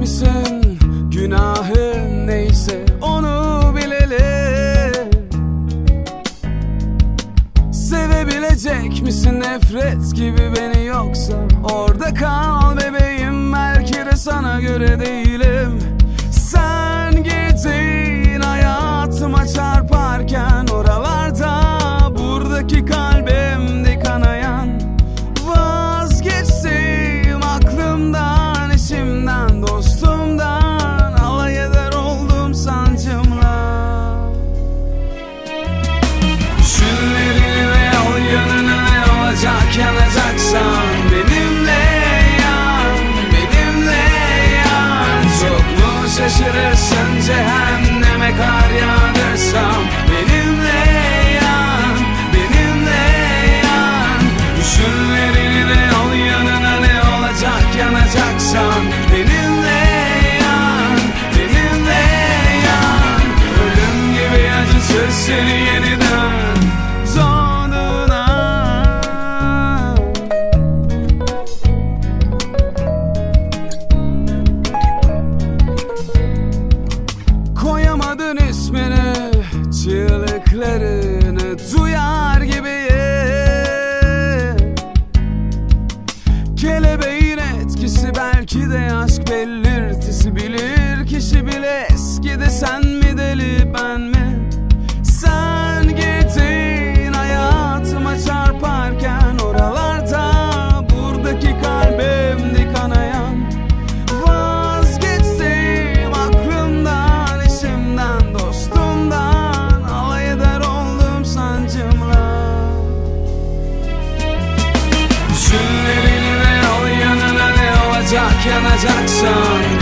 misin? Günahın neyse onu bilelim Sevebilecek misin nefret gibi beni yoksa Orada kal bebeğim belki de sana göre değilim seni yeniden sonuna. Koyamadın ismini Çığlıklarını duyar gibiyim. Kelebeğin etkisi belki de aşk belirtisi. Bilir kişi bile eskidi. Sen mi deli ben mi Canada's accent